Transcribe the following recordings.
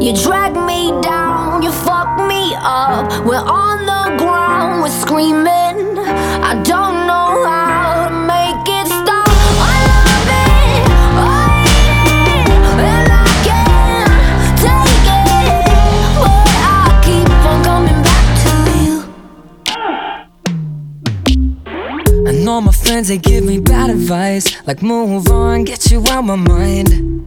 you drag me down, you fuck me up. We're on the ground, we're screaming. I don't know how to make it stop. I love it, I hate it, and I can't take it, but I keep on coming back to you. I know my friends, they give me bad advice. Like, move on, get you out my mind.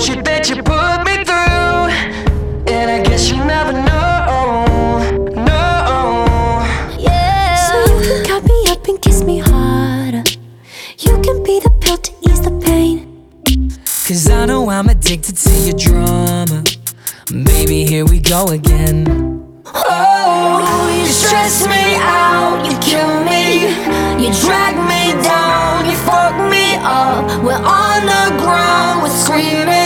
bullshit that you put me through. And I guess you never know, no. Yeah. So you can cut me up and kiss me harder. You can be the pill to ease the pain. Cause I know I'm addicted to your drama. Baby, here we go again. Oh, you stress me out, you kill me, you drag me down, you fuck me up. We're on the ground, we're screaming.